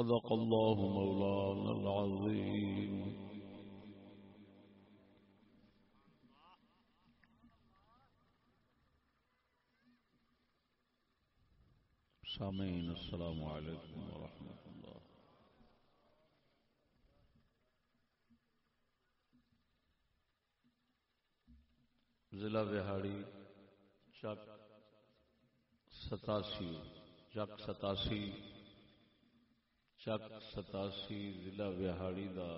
صدق الله مولانا العظيم. سامعين السلام عليكم ورحمة الله ضلع بہاڑی، چک ستاسی چک ستاسی۔ چک ستاسی ضلع بہاڑی دا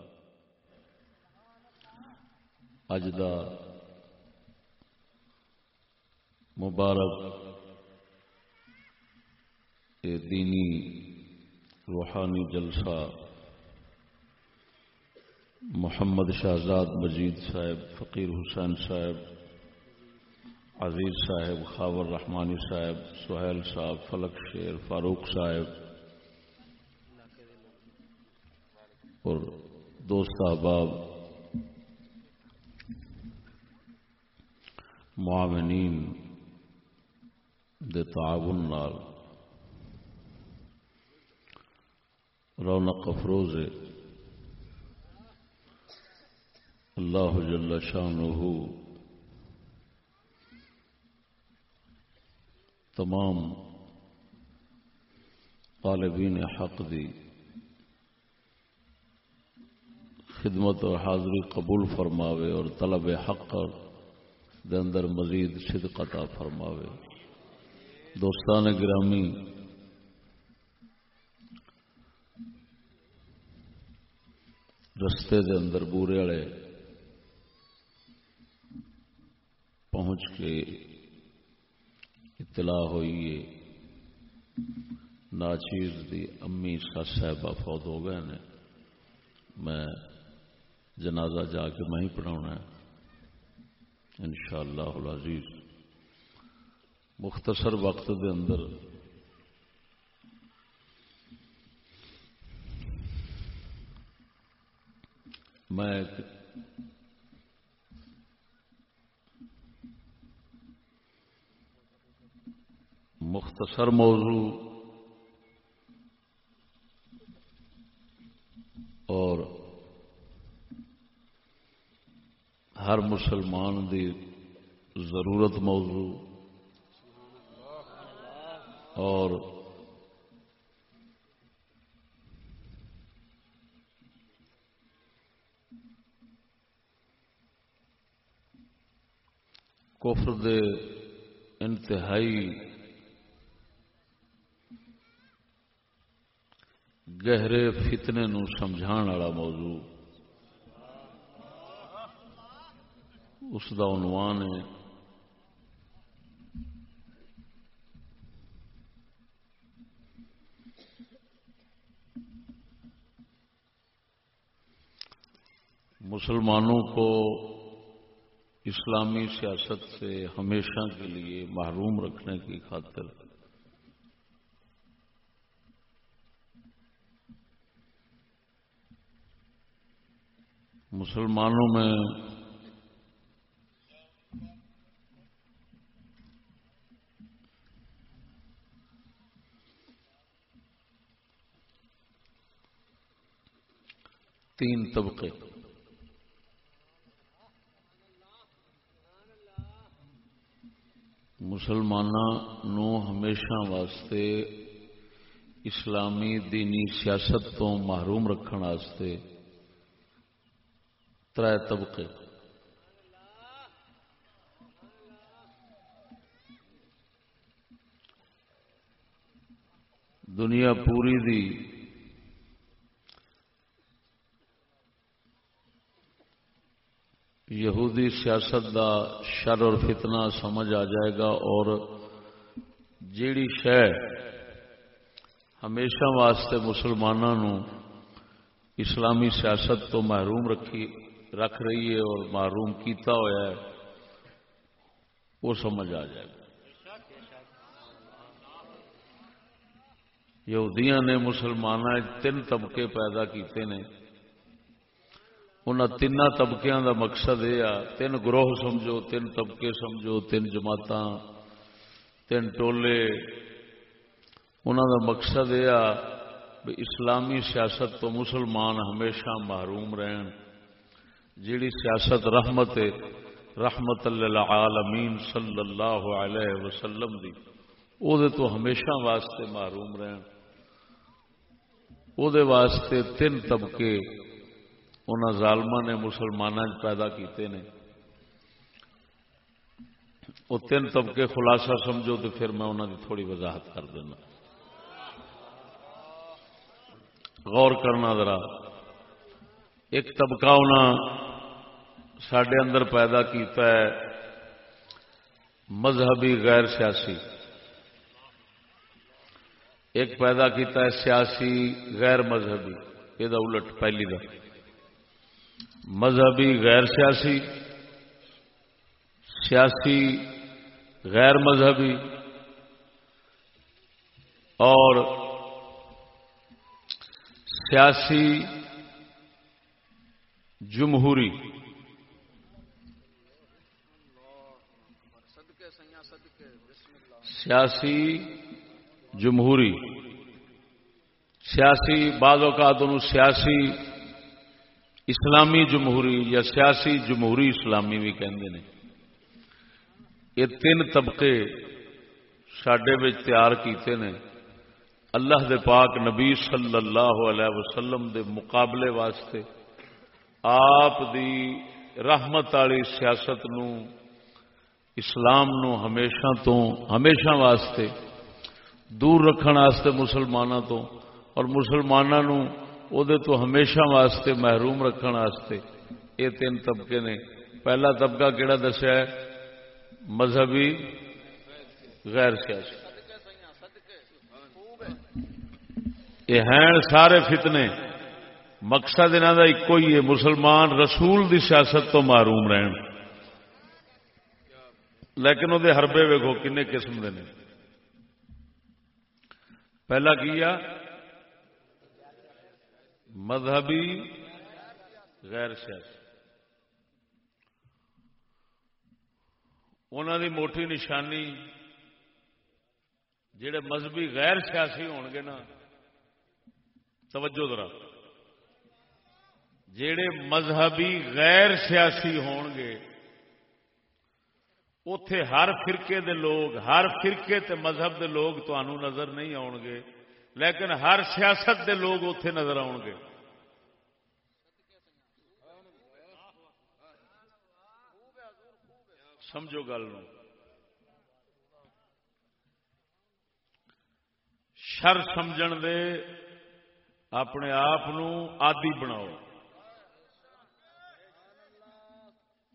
اج دا مبارک اے دینی روحانی جلسہ محمد شہزاد مجید صاحب، فقیر حسین صاحب، عزیز صاحب، خاور رحمانی صاحب، سہیل صاحب، فلک شیر، فاروق صاحب اور دوست احباب، معاونین دے تعاون نال رونق افروز اللہ جل شانہ تمام طالبین حق دی خدمت اور حاضری قبول فرماوے اور طلب حق دے اندر مزید صدقتا فرماوے۔ دوستان گرامی، رستے دے اندر بورے والے پہنچ کے اطلاع ہوئی ہے۔ ناچیز دی امی سس صاحبہ فوت ہو گئے نے۔ میں جنازہ جا کے میں ہی پڑھاؤنا ہے۔ انشاءاللہ العزیز۔ مختصر وقت دے اندر میں ایک مختصر موضوع اور ہر مسلمان دی ضرورت موضوع اور کفر دے انتہائی گہرے فتنے نو سمجھان والا موضوع اس دا عنوان ہے۔ مسلمانوں کو اسلامی سیاست سے ہمیشہ کے لیے محروم رکھنے کی خاطر مسلمانوں میں تین طبقے۔ مسلمانوں ہمیشہ واسطے اسلامی دینی سیاست تو محروم رکھنے تر طبقے۔ دنیا پوری دی یہودی سیاست دا شر اور فتنہ سمجھ آ جائے گا اور جیڑی شہ ہمیشہ واسطے مسلمانوں اسلامی سیاست تو محروم رکھی، رکھ رہی ہے اور محروم کیتا ہوا ہے، وہ سمجھ آ جائے گا۔ یہودیاں نے مسلمان تین طبقے پیدا کیتے ہیں ان تین طبقے دا مقصد یہ آ، تین گروہ سمجھو، تین طبقے سمجھو، تین جماعت تین ٹولے۔ انہوں کا مقصد یہ اسلامی سیاست تو مسلمان ہمیشہ محروم رہن۔ جیڑی سیاست رحمت رحمت للعالمین صلی اللہ علیہ وسلم دی او دے تو ہمیشہ واسطے محروم رہن۔ او دے واسطے تین طبقے انہوں ظالمہ نے مسلمانوں پیدا کیتے ہیں وہ تین طبقے خلاصہ سمجھو تو پھر میں انہوں کی تھوڑی وضاحت کر دینا۔ غور کرنا ذرا۔ ایک طبقہ انہیں سڈے اندر پیدا کیتا ہے مذہبی غیر سیاسی۔ ایک پیدا کیتا ہے سیاسی غیر مذہبی، یہ الٹ پہلی دا۔ مذہبی غیر سیاسی سیاسی غیر مذہبی، اور سیاسی جمہوری۔ سیاسی جمہوری۔ سیاسی بعض اوقات سیاسی اسلامی جمہوری یا سیاسی جمہوری اسلامی بھی کہتے ہیں یہ تین طبقے سڈے تیار کیتے ہیں اللہ دے پاک نبی صلی اللہ علیہ وسلم دے مقابلے واسطے آپ دی رحمت والی سیاست نو، اسلام نو ہمیشہ تو، ہمیشہ واسطے دور رکھنے واسطے مسلمانوں تو، اور مسلمانوں او دے تو ہمیشہ واسطے محروم رکھنے واسطے یہ تین طبقے نے پہلا طبقہ کہڑا دسیا ہے مذہبی غیر سیاسی یہ ہیں سارے فتنے مقصد انہوں کا ایک ہی ہے مسلمان رسول دی سیاست تو معروم رہن لیکن وہ ہربے ویگو کن قسم کے پہلا کیا مذہبی غیر سیاسی۔ انہوں دی موٹی نشانی جڑے مذہبی غیر سیاسی ہون گے نا، توجہ ذرا۔ جڑے مذہبی غیر سیاسی ہون گے اتے ہر فرقے دے لوگ، ہر فرقے تے مذہب دے لوگ تنوع نظر نہیں آؤ گے۔ لیکن ہر سیاست دے لوگ اتے نظر آؤ گے۔ سمجھو گل شر سمجھ دے اپنے آپ آدی بناؤ۔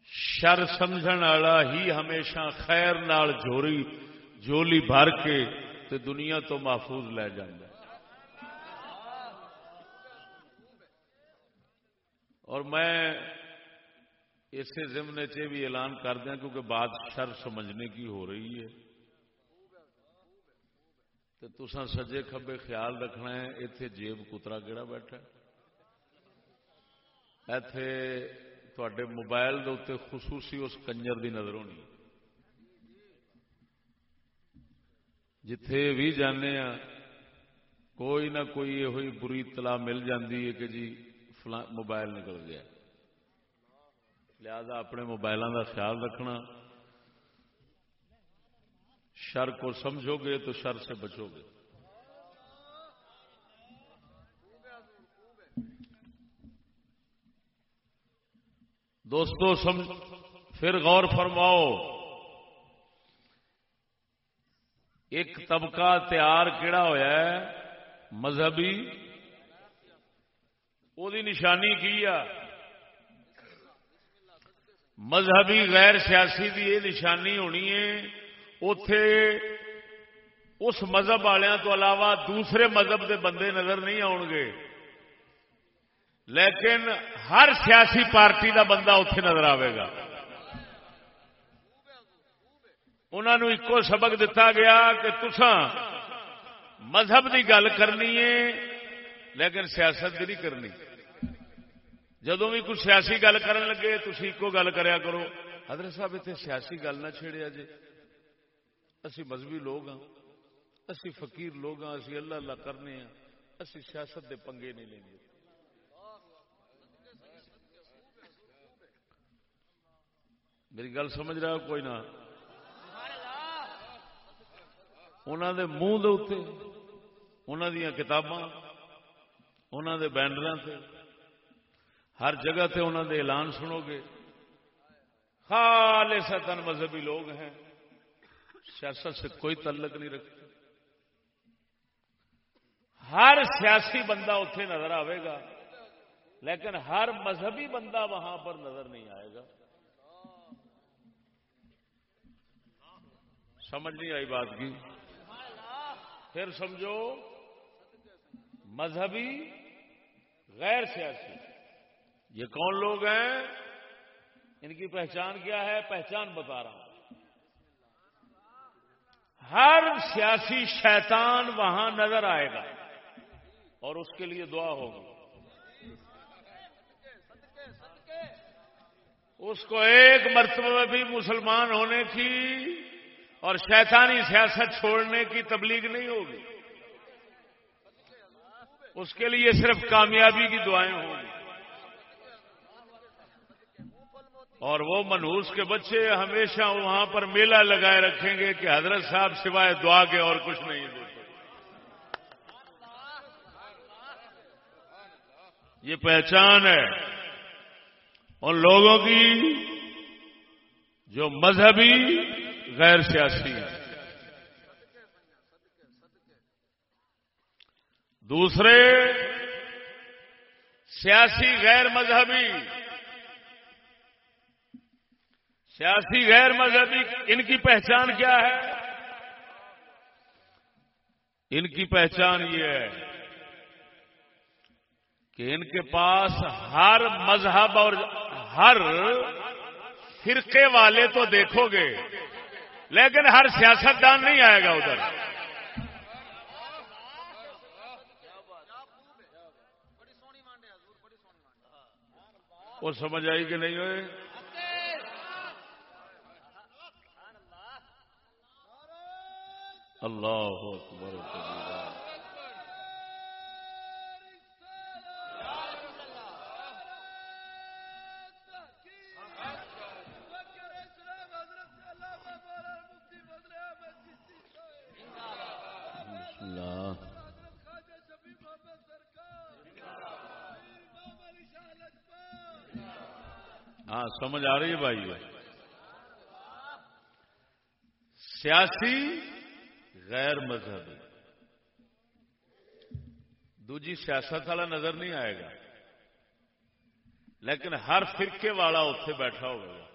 شر سمجھ والا ہی ہمیشہ خیر نال جوری جولی بھر کے تے دنیا تو محفوظ لے جائے اور میں اسی ضمن چ بھی اعلان کر دیا کیونکہ بات شر سمجھنے کی ہو رہی ہے۔ تو تسا سجے کبے خیال رکھنا ہے اتے جیب کترا کہڑا بیٹھا اتے تے موبائل دے خصوصی اس کنجر دی نظر ہونی جتھے بھی جانے ہاں کوئی نہ کوئی یہ ہوئی بری اطلاع مل جاتی ہے کہ جی موبائل نکل گیا۔ لہذا اپنے موبائلوں کا خیال رکھنا۔ شر کو سمجھو گے تو شر سے بچو گے دوستو، سمجھ، پھر غور فرماؤ۔ ایک طبقہ تیار کہڑا ہوا ہے، مذہبی وہ نشانی کی ہے مذہبی غیر سیاسی کی یہ نشانی ہونی ہے اتے اس مذہب والوں تو علاوہ دوسرے مذہب کے بندے نظر نہیں آؤ گے۔ لیکن ہر سیاسی پارٹی کا بندہ اتے نظر آئے گا۔ انہوں ایک سبق دتا گیا کہ تسان مذہب کی گل کرنی ہے، لیکن سیاست کی نہیں کرنی۔ جدو بھی کوئی سیاسی گل کر لگے تھی ایک گل کریا کرو۔ حضرت صاحب اتنے سیاسی گل نہ چھیڑیا جی اسی مذہبی لوگ ہاں اسی فقیر لوگ ہاں اسی اللہ اللہ کرنے ہاں اسی سیاست دے پنگے نہیں لیں گے میری گل سمجھ رہا کوئی نہ۔ انہوں دے منہ دے انہوں دیا کتاباں انہوں دے بینر سے ہر جگہ تے انہوں دے اعلان سنو گے۔ خالص تن مذہبی لوگ ہیں۔ سیاست سے کوئی تعلق نہیں رکھتے۔ ہر سیاسی بندہ اتے نظر آئے گا، لیکن ہر مذہبی بندہ وہاں پر نظر نہیں آئے گا۔ سمجھ نہیں آئی بات کی؟ پھر سمجھو، مذہبی غیر سیاسی۔ یہ کون لوگ ہیں؟ ان کی پہچان کیا ہے؟ پہچان بتا رہا ہوں۔ ہر سیاسی شیطان وہاں نظر آئے گا اور اس کے لیے دعا ہوگی۔ اس کو ایک مرتبہ بھی مسلمان ہونے کی اور شیطانی سیاست چھوڑنے کی تبلیغ نہیں ہوگی۔ اس کے لیے صرف کامیابی کی دعائیں ہوں۔ گی اور وہ منہوس کے بچے ہمیشہ وہاں پر میلہ لگائے رکھیں گے کہ حضرت صاحب سوائے دعا کے اور کچھ نہیں دیتے یہ پہچان ہے ان لوگوں کی جو مذہبی غیر سیاسی دوسرے، سیاسی غیر مذہبی۔ سیاسی غیر مذہبی، ان کی پہچان کیا ہے؟ ان کی پہچان یہ ہے کہ ان کے پاس ہر مذہب اور ہر فرقے والے تو دیکھو گے۔ لیکن ہر سیاست دان نہیں آئے گا ادھر۔ وہ سمجھ آئی کہ نہیں ہوئے اللہ اکبر ہاں سمجھ آ رہی ہے بھائی؟ سیاسی غیر مذہبی۔ دوجی سیاست والا نظر نہیں آئے گا۔ لیکن ہر فرقے والا اتے بیٹھا ہوگا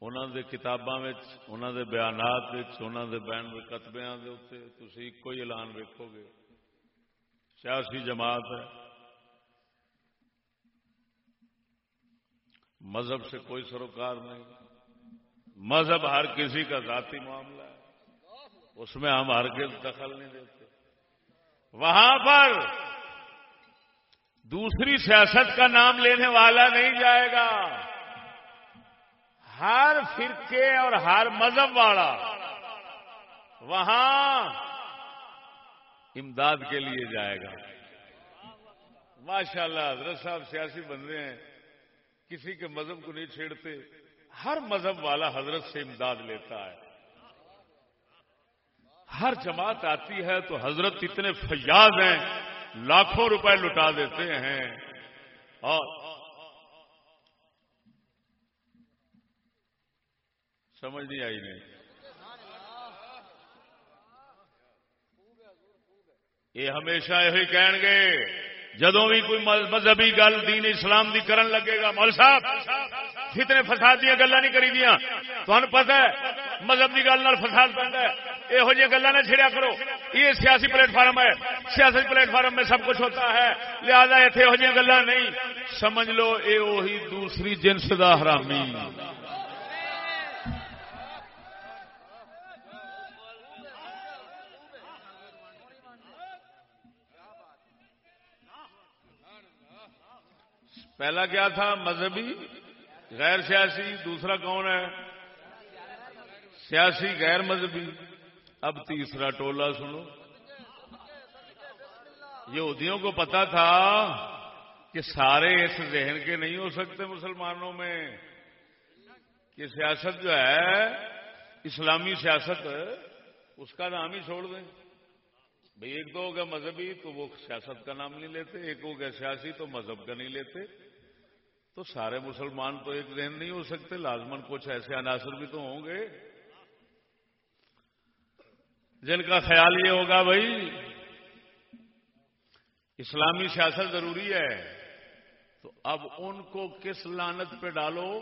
انہوں دے کتاباں انہوں دے بیانات انہوں دے بین کتبیا تھی ایک ہی اعلان ویکو گے۔ سیاسی جماعت ہے۔ مذہب سے کوئی سروکار نہیں۔ مذہب ہر کسی کا ذاتی معاملہ ہے۔ اس میں ہم ہر دخل نہیں دیتے۔ وہاں پر دوسری سیاست کا نام لینے والا نہیں جائے گا۔ ہر فرقے اور ہر مذہب والا وہاں امداد کے لیے جائے گا۔ ماشاء اللہ حضرت صاحب سیاسی بندے ہیں۔ کسی کے مذہب کو نہیں چھیڑتے، ہر مذہب والا حضرت سے امداد لیتا ہے۔ ہر جماعت آتی ہے تو حضرت اتنے فیاض ہیں، لاکھوں روپے لٹا دیتے ہیں۔ اور سمجھ نہیں آئی نہیں۔ یہ ہمیشہ یہی کہیں گے۔ جدو بھی کوئی مذہبی گل دین اسلام دی کرن لگے گا مول صاحب، فتنے فساد دیا گلا نہیں کری دیا تمہیں پتا ہے، مذہب کی گل فساد بنتا ہے۔ یہو جی گلا نہ چھڑیا کرو، یہ سیاسی پلیٹ فارم ہے۔ سیاسی پلیٹ فارم میں سب کچھ ہوتا ہے، لہذا اتنے یہو جی گلا نہیں۔ سمجھ لو یہ وہی دوسری جنس کا حرامی۔ پہلا کیا تھا؟ مذہبی، غیر سیاسی، دوسرا کون ہے؟ سیاسی، غیر مذہبی۔ اب تیسرا ٹولہ سنو۔ یہودیوں کو پتا تھا کہ سارے اس ذہن کے نہیں ہو سکتے مسلمانوں میں کہ سیاست جو ہے، اسلامی سیاست، اس کا نام ہی چھوڑ دیں۔ بھئی ایک تو ہو گیا مذہبی تو وہ سیاست کا نام نہیں لیتے، ایک ہو گیا سیاسی تو مذہب کا نہیں لیتے۔ تو سارے مسلمان تو ایک ذہن نہیں ہو سکتے لازمن کچھ ایسے عناصر بھی تو ہوں گے۔ جن کا خیال یہ ہوگا بھائی، اسلامی سیاست ضروری ہے، تو اب ان کو کس لانت پہ ڈالو؟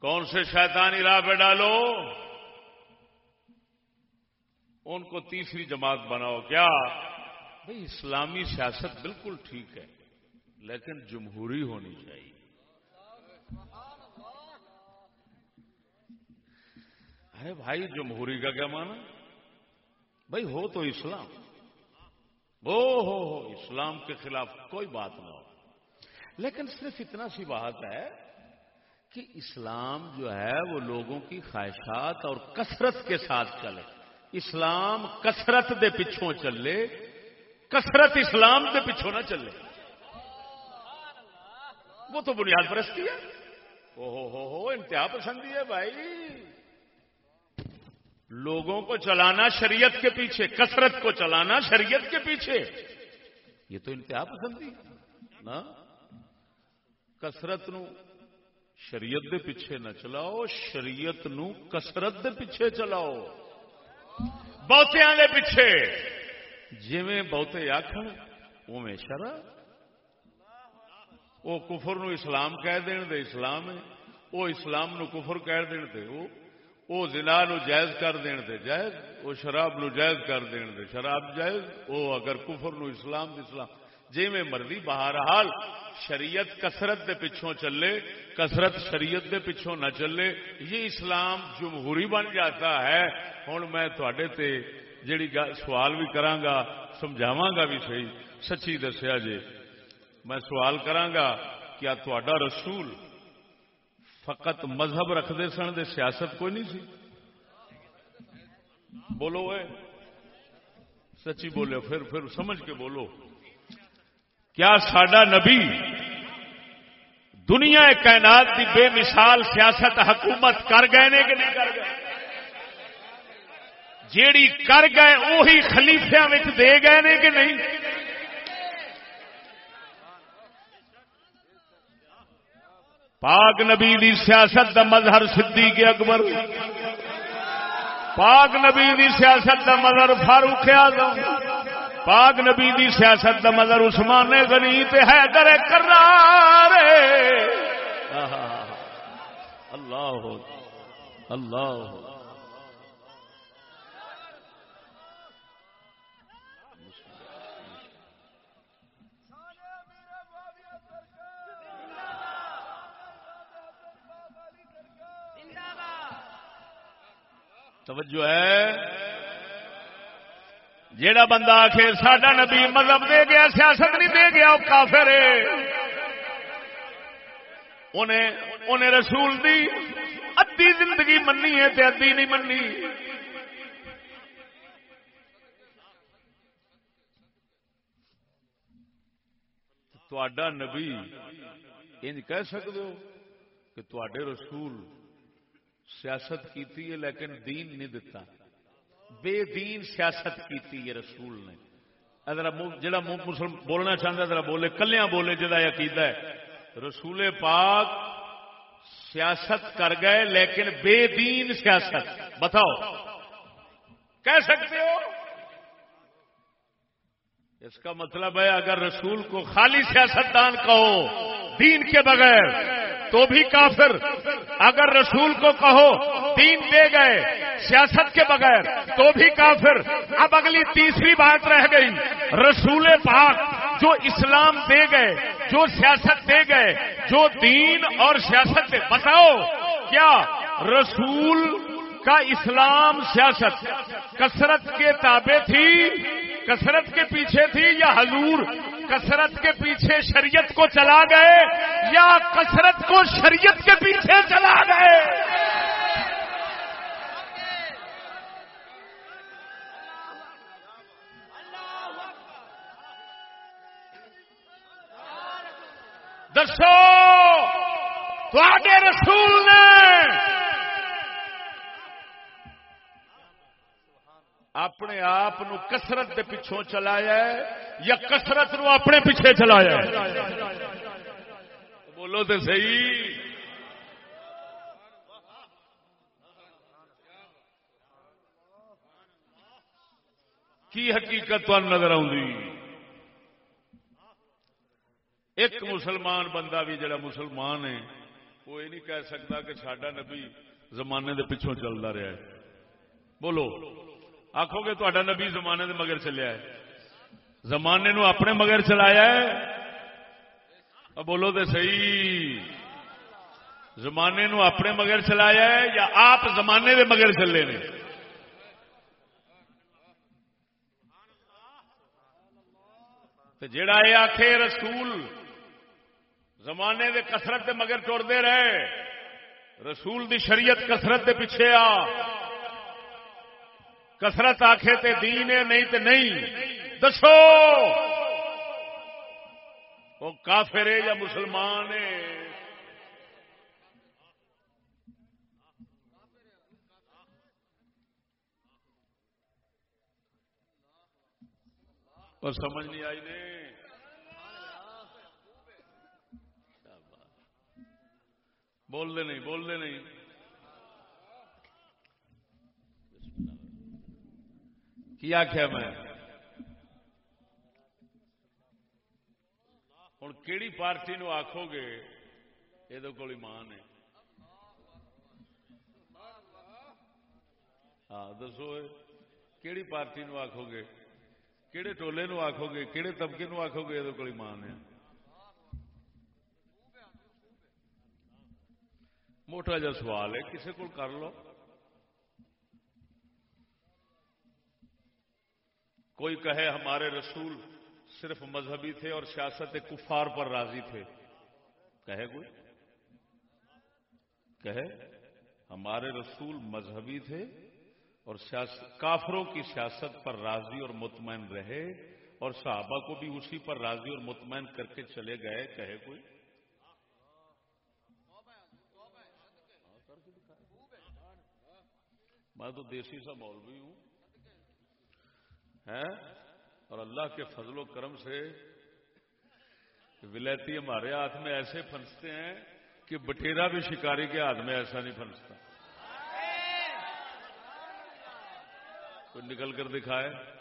کون سے شیطانی راہ پہ ڈالو؟ ان کو تیسری جماعت بناؤ۔ کیا؟ بھائی، اسلامی سیاست بالکل ٹھیک ہے۔ لیکن جمہوری ہونی چاہیے۔ ارے بھائی، جمہوری کا کیا مانا بھائی، ہو تو اسلام۔ ہو ہو ہو، اسلام کے خلاف کوئی بات نہ ہو۔ لیکن صرف اتنا سی بات ہے کہ اسلام جو ہے، وہ لوگوں کی خواہشات اور کثرت کے ساتھ چلے۔ اسلام کثرت دے پچھوں چلے، کثرت اسلام دے پچھوں نہ چلے۔ وہ تو بنیاد پرستی ہے۔ او ہو ہو ہو، انتہا پسندی ہے بھائی۔ لوگوں کو چلانا شریعت کے پیچھے، کثرت کو چلانا شریعت کے پیچھے۔ یہ تو انتہا پسندی نا؟ کثرت نو شریعت دے پیچھے نہ چلاؤ، شریعت نو کثرت دے پیچھے چلاؤ۔ بہتیا دے پیچھے۔ جی بہتے آخر اوے شرح وہ کفر نو اسلام کہہ دین دے، اسلام ہے۔ وہ اسلام نو کفر کہہ دین دے، وہ وہ زنا نو جائز کر دین دے، جائز۔ وہ شراب نو جائز کر دین دے، شراب جائز۔ وہ اگر کفر نو اسلام دے، اسلام۔ جی میں مرضی بہرحال شریعت کثرت دے پچھوں چلے، کثرت شریعت دے پچھوں نہ چلے، یہ اسلام جمہوری بن جاتا ہے۔ ہوں میں تھوڑے تے جیڑی سوال بھی کرانگا سمجھاواں گا بھی صحیح۔ سچی دسیا جی میں سوال کرانگا، کیا تھوڑا رسول فقط مذہب رکھتے سن دے سیاست کوئی نہیں سی؟ بولو اے۔ سچی بولو پھر پھر سمجھ کے بولو۔ کیا سڈا نبی دنیا کائنات کی بے مثال سیاست حکومت کر گئے نے کہ نہیں کر گئے؟ جیڑی کر گئے وہی خلیفیا دے گئے نے کہ نہیں؟ پاک نبی دی سیاست دا مظہر صدیق اکبر. پاک نبی دی سیاست دا مظہر فاروق اعظم. پاک نبی دی سیاست دا مظہر عثمان غنی تے حیدر کرار. اللہ اللہ توجہ ہے۔ جیڑا بندہ آخ ساڈا نبی مذہب دے گیا، سیاست نہیں دے گیا، وہ کافر انہیں رسول دی ادی زندگی منی ہے تے ادی نہیں منی تا نبی انج کہہ سکتے ہو کہ تے رسول سیاست کیتی ہے، لیکن دین نہیں دتا۔ بے دین سیاست کیتی ہے رسول نے۔ جڑا مسلم بولنا چاہتا ذرا بولے۔ کلیاں بولے جا عقیدہ ہے۔ رسول پاک سیاست کر گئے، لیکن بے دین سیاست۔ بتاؤ۔ کہہ سکتے ہو؟ اس کا مطلب ہے، اگر رسول کو خالی سیاست دان کہو، دین کے بغیر۔ تو بھی کافر۔ اگر رسول کو کہو دین دے گئے سیاست کے بغیر تو بھی کافر۔ اب اگلی تیسری بات رہ گئی۔ رسول پاک جو اسلام دے گئے، جو سیاست دے گئے، جو دین اور سیاست دے۔ بتاؤ، کیا رسول کا اسلام سیاست کثرت کے تابع تھی، کثرت کے پیچھے تھی یا حضور کثرت کے پیچھے شریعت کو چلا گئے یا کثرت کو شریعت کے پیچھے چلا گئے؟ دسو، تو رسول نے اپنے آپ کسرت کے پچھوں چلایا یا کسرت نو اپنے پیچھے چلایا بولو تو صحیح۔ کی حقیقت نظر ایک مسلمان بندہ بھی جڑا مسلمان ہے، وہ یہ نہیں کہہ سکتا کہ سڈا نبی زمانے دے پچھوں چلتا رہا ہے۔ بولو۔ آخو گے تا نبی زمانے دے مگر چلیا ہے۔ زمانے نو اپنے مگر چلایا ہے۔ بولو تو صحیح۔ زمانے نو اپنے مگر چلایا ہے یا آپ زمانے دے مگر چلے نے؟ جڑا یہ آخ رسول، زمانے دے کسرت دے مگر ٹرتے رہے۔ رسول دی شریعت کسرت دے پیچھے آ۔ کسرت آخے تے دین ہے، نہیں تے نہیں۔ دسو۔ وہ کافر ہے یا مسلمان ہے؟ اور سمجھ نہیں آئی نے۔ بول دے نہیں بول دے نہیں۔ کی آخیا میں؟ ہوں کہڑی پارٹی نو آخو گے؟ یہ کو ایمان ہے۔ ہاں دسو کہڑی پارٹی نو آخو گے؟ کہڑے ٹولے نو آخو گے؟ کہڑے طبقے نو آخو گے؟ یہ کو ایمان ہے۔ موٹا جا سوال ہے کسی کو کر لو۔ کوئی کہے ہمارے رسول صرف مذہبی تھے اور سیاست کفار پر راضی تھے۔ کہے کوئی؟ کہے ہمارے رسول مذہبی تھے اور کافروں کی سیاست پر راضی اور مطمئن رہے اور صحابہ کو بھی اسی پر راضی اور مطمئن کر کے چلے گئے۔ کہے کوئی؟ میں تو دیسی سا مولوی ہوں۔ اور اللہ کے فضل و کرم سے ولایتی ہمارے ہاتھ میں ایسے پھنستے ہیں کہ بٹیرا بھی شکاری کے ہاتھ میں ایسا نہیں پھنستا۔ کوئی نکل کر دکھائے۔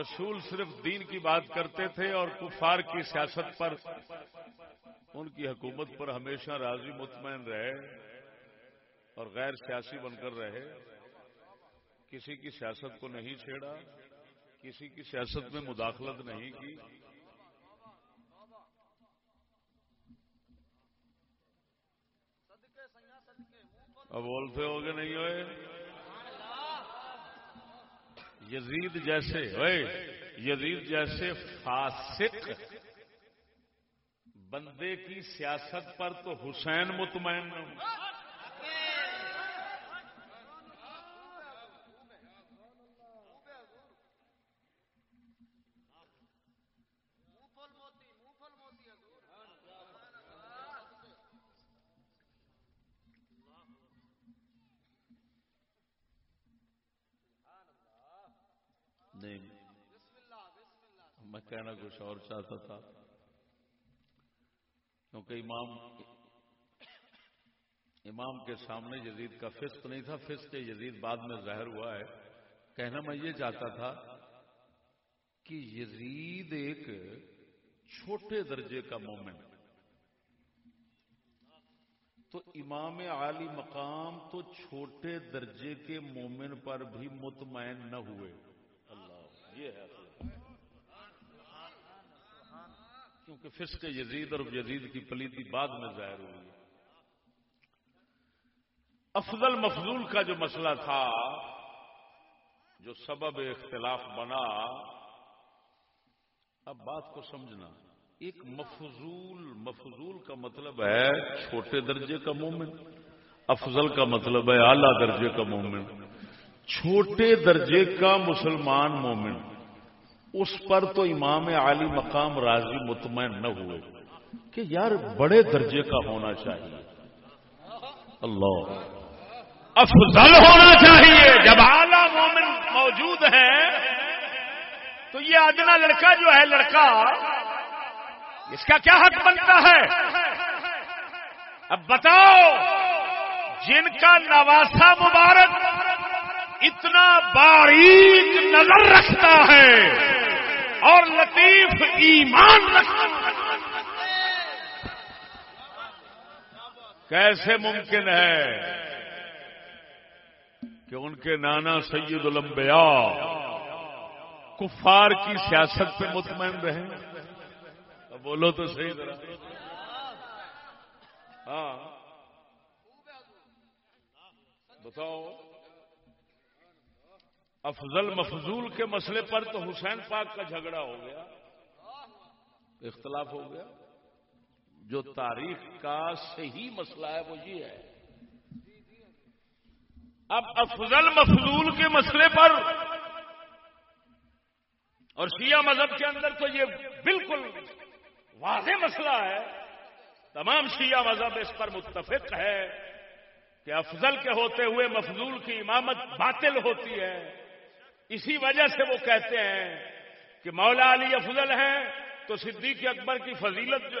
رسول صرف دین کی بات کرتے تھے اور کفار کی سیاست پر، ان کی حکومت پر ہمیشہ راضی مطمئن رہے اور غیر سیاسی بن کر رہے۔ کسی کی سیاست کو نہیں چھیڑا، کسی کی سیاست میں مداخلت نہیں کی۔ اب بولتے ہو کہ نہیں ہوئے؟ یزید جیسے ہوئے یزید جیسے فاسق بندے کی سیاست پر تو حسین مطمئن نہ ہوں میں کہنا کچھ اور چاہتا تھا۔ کیونکہ امام امام کے سامنے جدید کا فسق نہیں تھا۔ فسق جدید بعد میں ظاہر ہوا ہے۔ کہنا میں یہ چاہتا تھا کہ یزید ایک چھوٹے درجے کا مومنٹ تو امام عالی مقام تو چھوٹے درجے کے مومن پر بھی مطمئن نہ ہوئے۔ اللہ، یہ ہے۔ کیونکہ فسق یزید اور یزید کی پلیتی بعد میں ظاہر ہوئی افضل مفضول کا جو مسئلہ تھا، جو سبب اختلاف بنا، اب بات کو سمجھنا۔ ایک مفضول مفضول کا مطلب ہے چھوٹے درجے کا مومن، افضل کا مطلب ہے اعلی درجے کا مومن۔ چھوٹے درجے کا مسلمان مومن۔ اس پر تو امام عالی مقام راضی مطمئن نہ ہوئے کہ یار بڑے درجے کا ہونا چاہیے۔ اللہ۔ افضل ہونا چاہیے۔ جب اعلی مومن موجود ہے تو یہ ادنا لڑکا جو ہے، لڑکا، اس کا کیا حق بنتا ہے؟ اب بتاؤ، جن کا نواسا مبارک اتنا باریک نظر رکھتا ہے۔ اور لطیف ایمان کیسے ممکن ہے کہ ان کے نانا سید الانبیاء کفار کی سیاست پہ مطمئن رہے بولو تو صحیح ہاں۔ بتاؤ۔ افضل مفضول کے مسئلے پر تو حسین پاک کا جھگڑا ہو گیا، اختلاف ہو گیا۔ جو تاریخ کا صحیح مسئلہ ہے وہ یہ ہے۔ اب افضل مفضول کے مسئلے پر اور شیعہ مذہب کے اندر تو یہ بالکل واضح مسئلہ ہے۔ تمام شیعہ مذہب اس پر متفق ہے کہ افضل کے ہوتے ہوئے مفضول کی امامت باطل ہوتی ہے۔ اسی وجہ سے وہ کہتے ہیں کہ مولا علی افضل ہیں تو صدیق اکبر کی فضیلت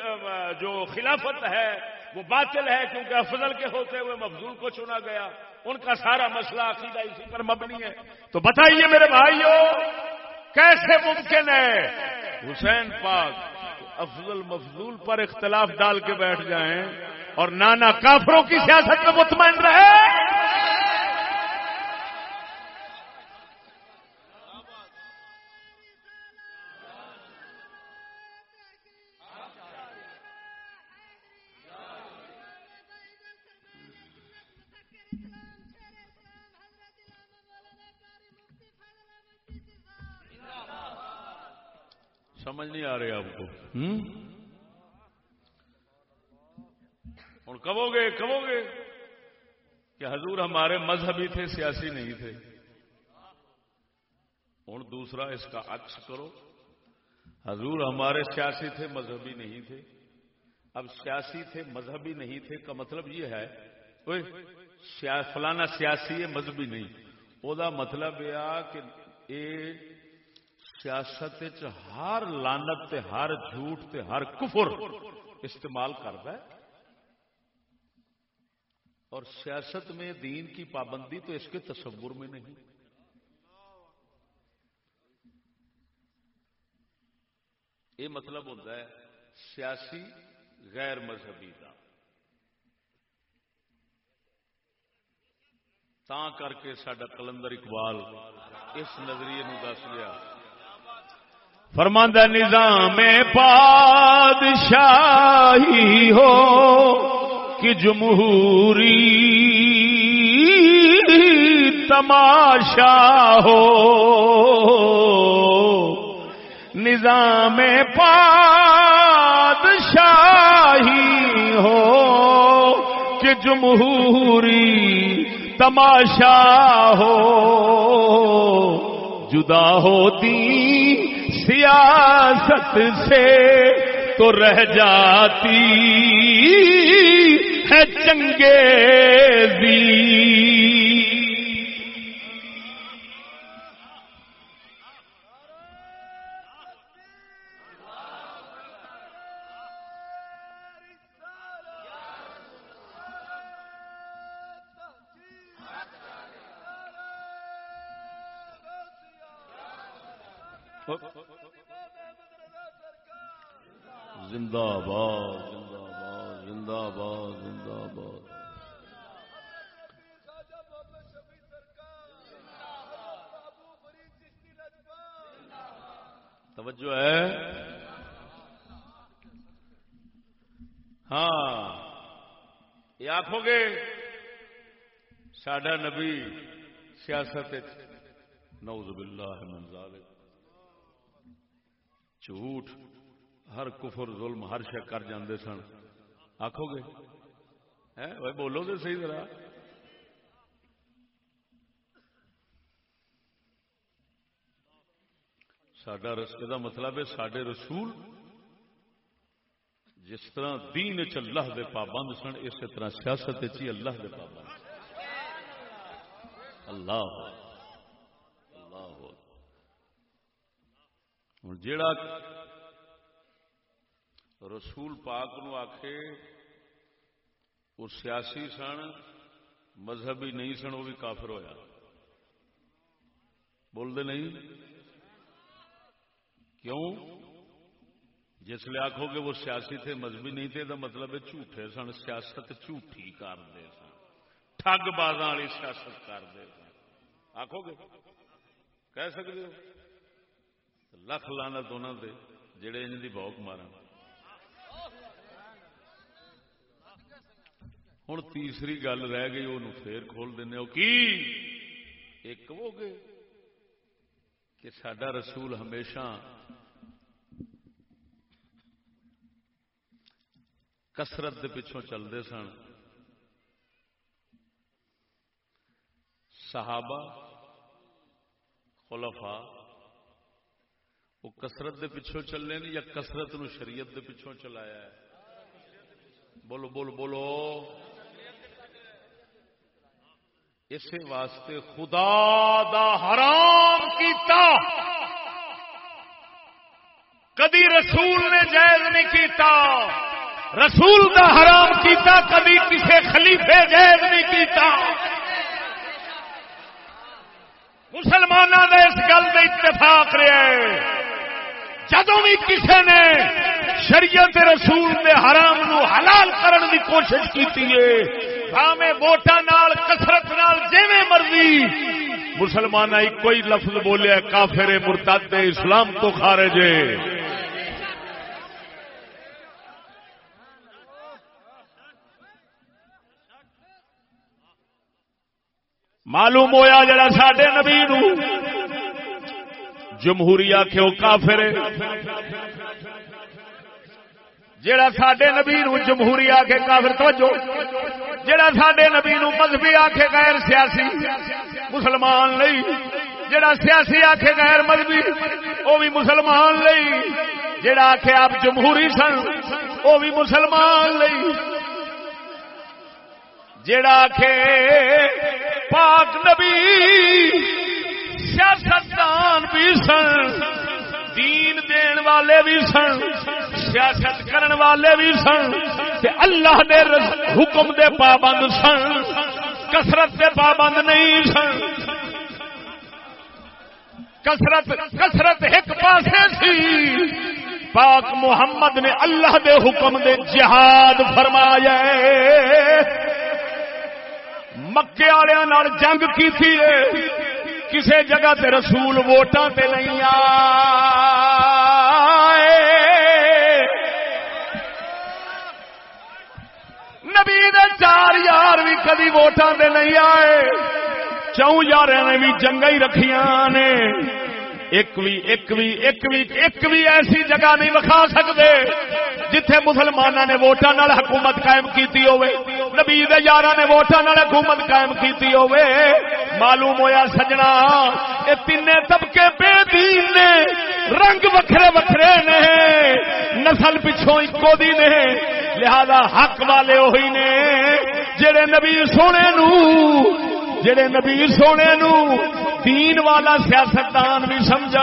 جو خلافت ہے، وہ باطل ہے کیونکہ افضل کے ہوتے ہوئے مفضول کو چنا گیا۔ ان کا سارا مسئلہ عقیدہ اسی پر مبنی ہے۔ تو بتائیے میرے بھائیوں، کیسے ممکن ہے حسین پاک افضل مفضول پر اختلاف ڈال کے بیٹھ جائیں اور نانا کافروں کی سیاست میں مطمئن رہے؟ سمجھ نہیں آ رہی آپ کو۔ کبو گے کبو گے کہ حضور ہمارے مذہبی تھے سیاسی نہیں تھے۔ ہوں دوسرا اس کا عکس کرو۔ حضور ہمارے سیاسی تھے مذہبی نہیں تھے۔ اب سیاسی تھے مذہبی نہیں تھے کا مطلب یہ ہے فلانا سیاسی ہے مذہبی نہیں۔ وہ مطلب یہ کہ سیاست ہر لانت تے ہر جھوٹ تے ہر کفر استعمال کرتا ہے۔ اور سیاست میں دین کی پابندی تو اس کے تصور میں نہیں۔ یہ مطلب ہوتا ہے سیاسی غیر مذہبی کا تا کر کے سڈا کلندر اقبال اس نظریے دس لیا۔ فرماندہ نظام پادشاہی ہو کہ جمہوری تماشا ہو۔ نظام پادشاہی ہو کہ جمہوری تماشا ہو۔ جدا ہوتی سیاست سے تو رہ جاتی ہے چنگیزی۔ زندہ باد زندہ باد زندہ باد زندہ باد توجہ ہے؟ ہاں۔ یہ آخو گے؟ سڈا نبی سیاست نعوذ باللہ من ذالک۔ جھوٹ، ہر کفر، ظلم، ہر شہ کر جاندے سن۔ آخو گے بولو گے صحیح طرح سڈا رستے کا مطلب ہے سڈے رسول جس طرح دین چ اللہ دے پابند سن، اسی طرح سیاست چی اللہ دے پابند۔ اللہ اللہ ہوں جیڑا رسول پاک نو آخے وہ سیاسی سن مذہبی نہیں سن وہ بھی کافر ہویا بولتے نہیں کیوں جس لیے آخو گے وہ سیاسی تھے مذہبی نہیں تھے تو مطلب جھوٹے سن سیاست جھوٹھی کرتے سن ٹگ بازاں والی سیاست کرتے سن آخو گے کہہ سکتے ہو لکھ لانا دونوں سے جڑے ان کی بوک مارا ہوں تیسری گل رہ گئی وہ پھر کھول دینا کی؟ ایک وہ گے کہ سڈا رسول ہمیشہ کسرت پچھوں چلتے سن۔ صحابہ خلفا وہ کسرت پچھوں چلے یا کسرت نو شریعت دے پچھوں چلایا ہے؟ بولو بولو بولو۔ اسی واسطے خدا دا حرام کیتا۔ کدی رسول نے جائز نہیں کیتا۔ رسول دا حرام کیتا، کدی کسی خلیفے جائز نہیں کیتا۔ مسلمانوں نے اس گل میں اتفاق رہا ہے جدو بھی کسی نے شریعت رسول دے حرام نو حلال کرن دی کوشش کی ووٹان کسرت جی مرضی۔ مسلمان ایک ہی لفظ بولیا کافر مرتد اسلام تو خارج معلوم ہویا جڑا سڈے نبی نو جمہوری آخو کافر جڑا سڈے نبی نو جمہوری آ کے کافر، توجہ۔ جڑا سڈے نبی نو مذہبی آخے غیر سیاسی، مسلمان نہیں جڑا سیاسی آخے غیر مذہبی وہ بھی مسلمان نہیں جڑا آخے آپ جمہوری سن وہ بھی مسلمان نہیں جڑا آخے پاک نبی سیاستدان بھی سن، دین دین والے بھی سن، سیاست کرن والے بھی سن اللہ دے حکم دے پابند سن کسرت دے پابند نہیں سن۔ کسرت کسرت ایک پاسے سی۔ پاک محمد نے اللہ دے حکم دے جہاد فرمایا مکے والوں جنگ کی تھی کسے جگہ تے رسول ووٹاں تے نہیں آئے۔ نبی دے چار یار بھی کدی ووٹاں تے نہیں آئے۔ چون یار نے بھی جنگا ہی رکھیاں نے۔ ایک بھی ایک بھی ایک بھی ایک بھی ایسی جگہ نہیں وکھا سکتے جتھے مسلمانوں نے ووٹاں نال حکومت قائم کیتی ہوئے نبی دے یاراں نے ووٹاں نال حکومت قائم کیتی ہوئے معلوم ہویا سجنا، اے تین طبقے بے دین نے رنگ وکھرے وکھرے نے، نسل پچھوں اکو دی نے۔ لہذا حق والے وہی نے، جڑے نبی سونے نو جڑے نبی سونے نو دین والا سیاستدان بھی سمجھ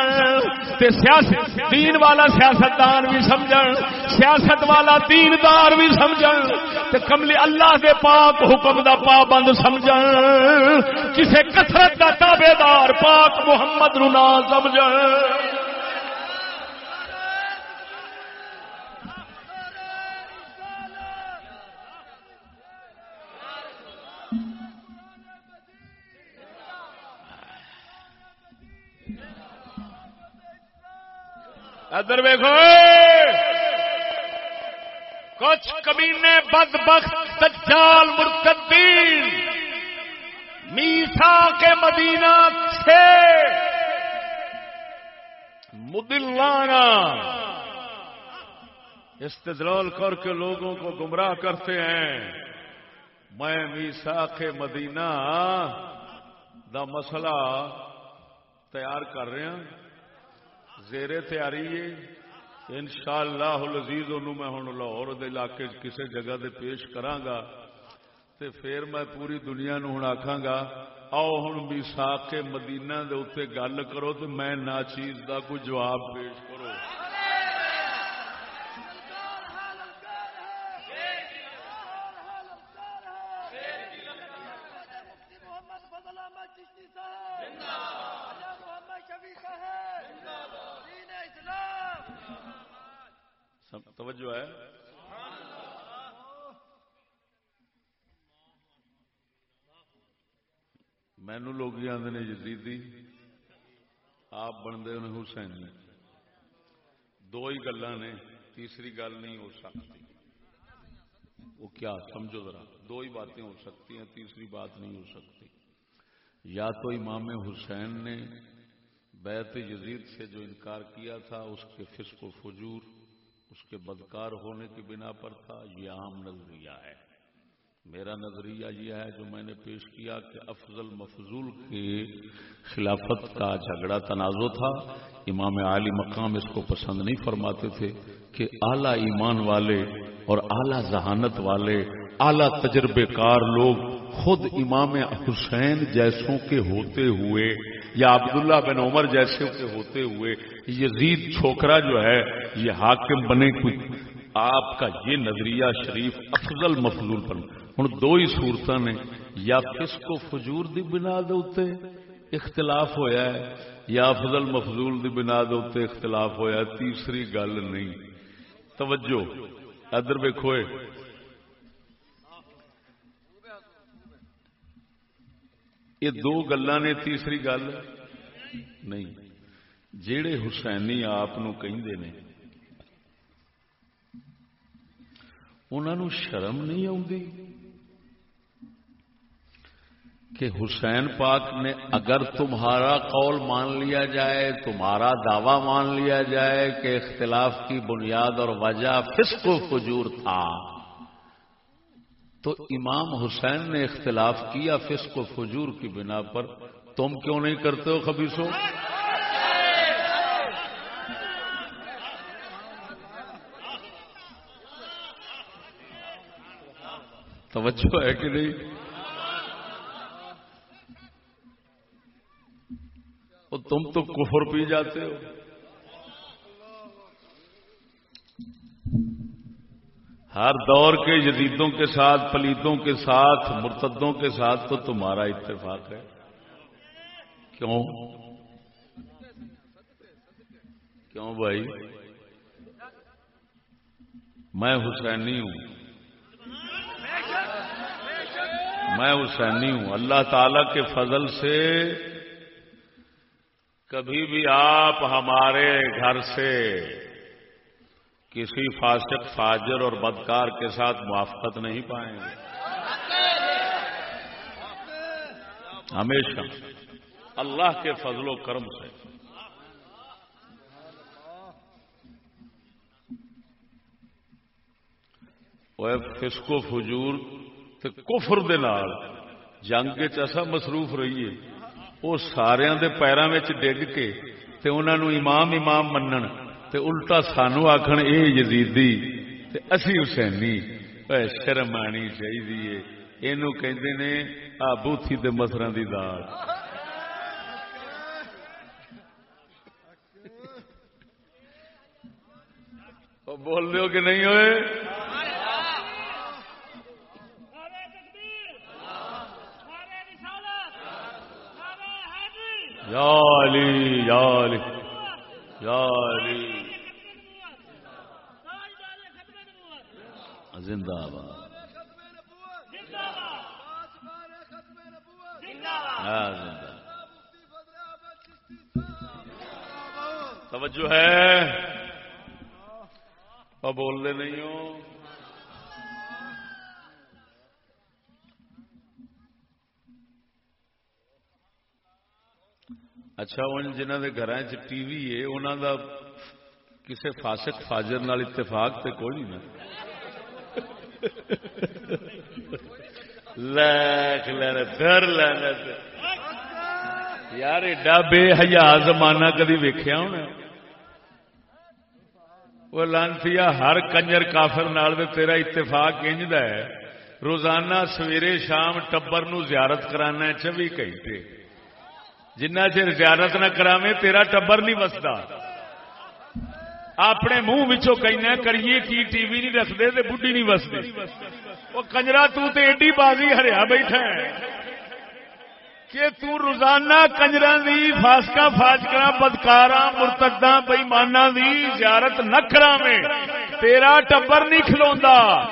دین والا سیاستدان بھی سمجھ سیاست والا دیندار بھی سمجھ کملی اللہ کے پاک حکم دا پابند سمجھ کسے کثرت کا تابے دار پاک محمد رونا سمجھ ادھر ویکو کچھ کمینے بد بخت دجال مرتدین۔ میسا کے مدینہ سے مدلانا استدلال کر کے لوگوں کو گمراہ کرتے ہیں۔ میں میسا کے مدینہ دا مسئلہ تیار کر رہا ہوں زیر تیاری ہے۔ ان شاء اللہ لذیذ میں ہوں لاہور علاقے کسی جگہ دے پیش کرانگا تے پھر میں پوری دنیا نو ہوں آخا گا آؤ ہوں بھی کے مدینہ دے اتنے گل کرو تو میں نہ چیز کا کوئی جواب پیش کرو مینو لوگ آدھے جدیدی آپ بنتے ہیں حسین دو ہی گلا نے، تیسری گل نہیں ہو سکتی۔ وہ کیا، سمجھو ذرا، دو ہی باتیں ہو سکتی ہیں، تیسری بات نہیں ہو سکتی۔ یا تو امام حسین نے بیت یزید سے جو انکار کیا تھا، اس کے فسق و فجور، اس کے بدکار ہونے کی بنا پر تھا، یہ عام نظریہ ہے۔ میرا نظریہ یہ ہے جو میں نے پیش کیا کہ افضل مفضول کی خلافت کا جھگڑا تنازع تھا۔ امام عالی مقام اس کو پسند نہیں فرماتے تھے کہ اعلی ایمان والے اور اعلی ذہانت والے، اعلی تجربے کار لوگ خود امام حسین جیسوں کے ہوتے ہوئے یا عبداللہ بن عمر جیسے کے ہوتے ہوئے یزید چھوکرا جو ہے، یہ حاکم بنے۔ کوئی آپ کا یہ نظریہ شریف افضل مفضول پر ہوں دو ہی صورت نے، یا کس کو فجور دی بنا دے اختلاف ہویا ہے، یا افضل مفضول دی بنا دے اختلاف ہویا ہے، تیسری گل نہیں۔ توجہ ادر ویکھوئے یہ دو گلا نے، تیسری گل نہیں۔ جڑے حسینی آپ نے انہوں شرم نہیں آتی کہ حسین پاک نے اگر تمہارا قول مان لیا جائے، تمہارا دعوی مان لیا جائے کہ اختلاف کی بنیاد اور وجہ فسق و فجور تھا، تو امام حسین نے اختلاف کیا فسق و فجور کی بنا پر۔ تم کیوں نہیں کرتے ہو خبیصو توجہ ہے کہ نہیں؟ تم تو کفر پی جاتے ہو۔ ہر دور کے جدیدوں کے ساتھ، پلیتوں کے ساتھ، مرتدوں کے ساتھ تو تمہارا اتفاق ہے۔ کیوں؟ کیوں بھائی؟ میں حسینی ہوں۔ میں حسینی ہوں۔ اللہ تعالی کے فضل سے کبھی بھی آپ ہمارے گھر سے کسی فاسق، فاجر اور بدکار کے ساتھ موافقت نہیں پائیں گے۔ ہمیشہ۔ اللہ کے فضل و کرم سے۔ فسکو فجور کفر دے نال جنگ چسا مصروف رہیے۔ وہ سارا دے پیروں میں ڈگ کے تے انہوں نے امام امام منن، تے الٹا سانو آخر اے یزیدی، تے اسی حسینی شرم آنی چاہیے یہ آ بوتھی دے مسرا دی دال بول رہے کہ نہیں ہوئے؟ یا علی یا علی یا علی۔ زندہ آباد ہاں، توجہ ہے۔ اور بول رہے نہیں ہو۔ اچھا ان جنہ کے گھر ٹی وی ہے انہوں کا کسی فاسق فاجر نال اتفاق تے کوئی نہیں لیک لینے پھر لینے یار، ایڈا بے حیا زمانہ کدی ویکیا ہونا۔ وہ لانسی ہر کنجر کافر نال تیرا اتفاق انج ہے۔ روزانہ سویرے شام ٹبر نو زیارت کرانا چوبی گھنٹے جنہ چر زیارت نہ کراوے تیرا ٹبر نہیں وستا۔ اپنے منہ کہنا، کریے کی ٹی وی نہیں رکھتے بڈی نہیں وستے۔ وہ کنجرا ایڈی بازی ہریا بیٹھا ہے۔ کہ تو روزانہ کنجر دی فاسکا فاجکا بدکارا مرتدہ بئیمانا دی زیارت نہ کراوے تیرا ٹبر نہیں کھلوا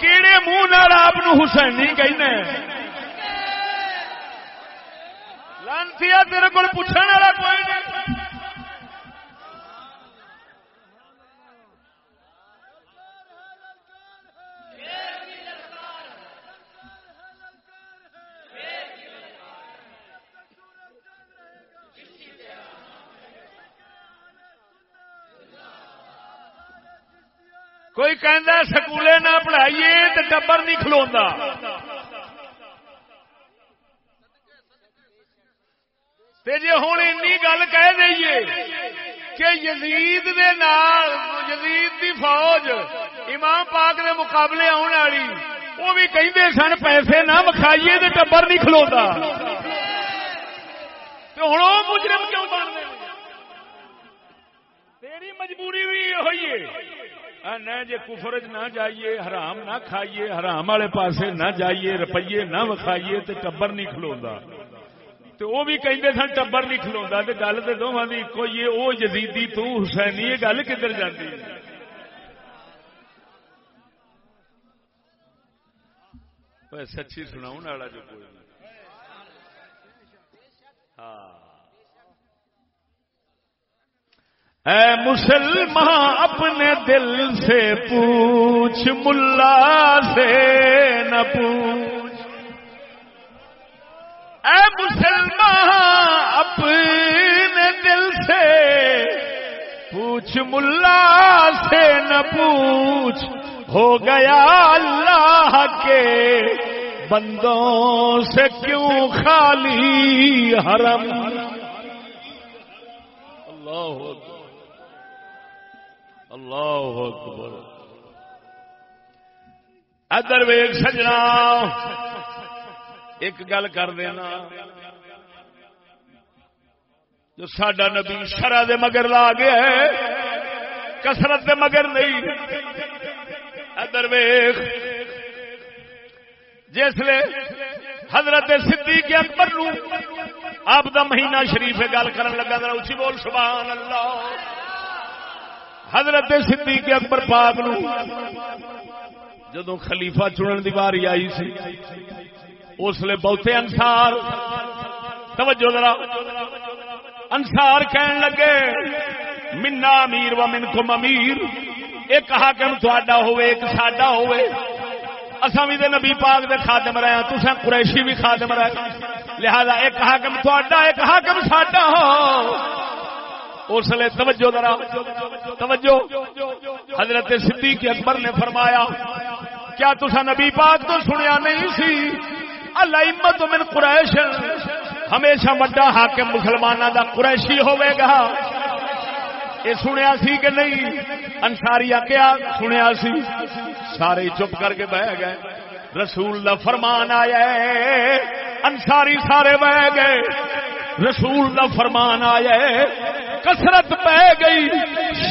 کہڑے منہ آپ حسینی کہنا لانسی تیرے کو پوچھنے والا کوئی نہیں کوئی کہ سکولے نہ پڑھائیے تو ٹبر نہیں کھلوا جی ہوں این گل کہہ دئیے کہ یزید دے نال یزید دی فوج امام پاک دے مقابلے آنے والی، وہ بھی کہتے سن پیسے نہ وکھائیے تو ٹبر نہیں کھلوا ہوں وہ مجرم کیوں بن رہے تیری مجبوری بھی یہ ہوئی ہے۔ نہ جی کفرج نہ جائیے، حرام نہ کھائیے، حرام والے پاسے نہ جائیے، روپیے نہ وکھائیے تو ٹبر نہیں کھلوا تو وہ بھی کہتے سن ٹبر نہیں کھلوا تو گل تو دونوں کی ایک ہی وہ جدیدی تو حسینی یہ گل کدھر جاتی سچی سنا والا جو کوئی ہاں۔ اے مسلمان، اپنے دل سے پوچھ، ملا سے نہ پوچھ۔ اے مسلمان، اپنے دل سے پوچھ، ملا سے نہ پوچھ، ہو گیا اللہ کے بندوں سے کیوں خالی حرم؟ اللہ اللہ اکبر۔ ادر ویگ سجنا ایک گل کر دینا۔ جو سڈا نبی شرح دے مگر لا گیا ہے کسرت دے مگر نہیں۔ ادر ویخ جسے حضرت صدیق اکبر نو آپ دا مہینہ شریف گل کرن لگا، ذرا بول، سبحان اللہ۔ حضرت صدیق اکبر پاک نو جدو خلیفہ چنن دی باری آئی سی اس لیے بہتے انسار توجہ ذرا۔ انسار کہن لگے، منا امیر و من کم امیر۔ ایک حاکم تھوڑا ہوئے ایک ساڈا ہوئے اساں بھی نبی پاک دے خادم رہے ہیں تساں قریشی بھی خادم رہے ہاں۔ لہذا ایک حاکم تھوڑا ایک حاکم ساڈا۔ ہو اس لیے توجہ ذرا۔ توجہ۔ حضرت صدیق اکبر نے فرمایا، کیا تسا نبی پاک تو سنیا نہیں سی؟ اللہ من قریش ہمیشہ وڈا حاکم مسلمانوں دا قریشی ہوے گا۔ یہ سنیا سی کہ نہیں؟ انساری کیا سنیا سی؟ سارے چپ کر کے بہ گئے۔ رسول دا فرمان آیا انساری سارے بہ گئے۔ رسول دا فرمان آیا کسرت پہ گئی۔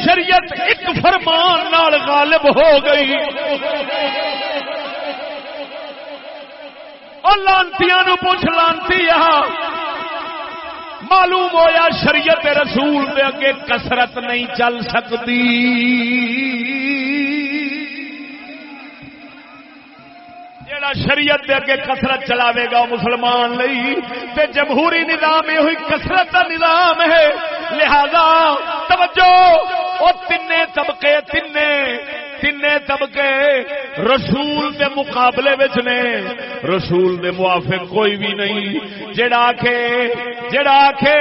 شریعت ایک فرمان نال غالب ہو گئی۔ اور لانتی پوچھ لانتی معلوم ہویا شریعت رسول دے اگے کسرت نہیں چل سکتی۔ جڑا شریعت دے اگے کسرت چلاوے گا مسلمان لئی تے جمہوری نظام یہ ہوئی کسرت کا نظام ہے۔ لہذا توجہ وہ تین طبقے تین تین طبقے رسول دے مقابلے وچ نے۔ رسول دے موافق کوئی بھی نہیں۔ جڑا آکھے جڑا آکھے،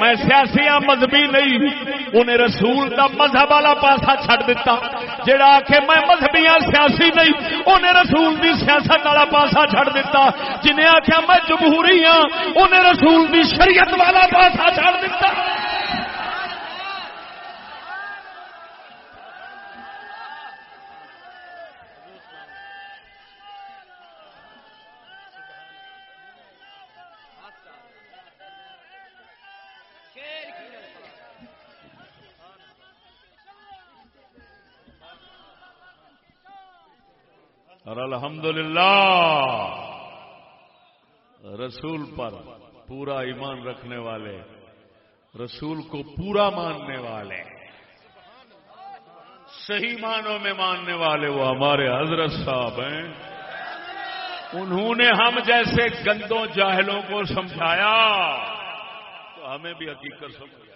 میں سیاسی ہاں مذہبی نہیں۔ انہیں رسول دا مذہب والا پاسا چھڑ دیتا جڑا آکھے، میں مذہبی ہاں سیاسی نہیں۔ انہیں رسول دی سیاست والا پاسا چھڑ دیتا جنہیں آخیا میں جمہوری ہاں انہیں رسول دی شریعت والا پاسا چھڑ دیتا اور الحمدللہ، رسول پر پورا ایمان رکھنے والے، رسول کو پورا ماننے والے، صحیح معنوں میں ماننے والے وہ ہمارے حضرت صاحب ہیں۔ انہوں نے ہم جیسے گندوں جاہلوں کو سمجھایا، تو ہمیں بھی حقیقت سمجھا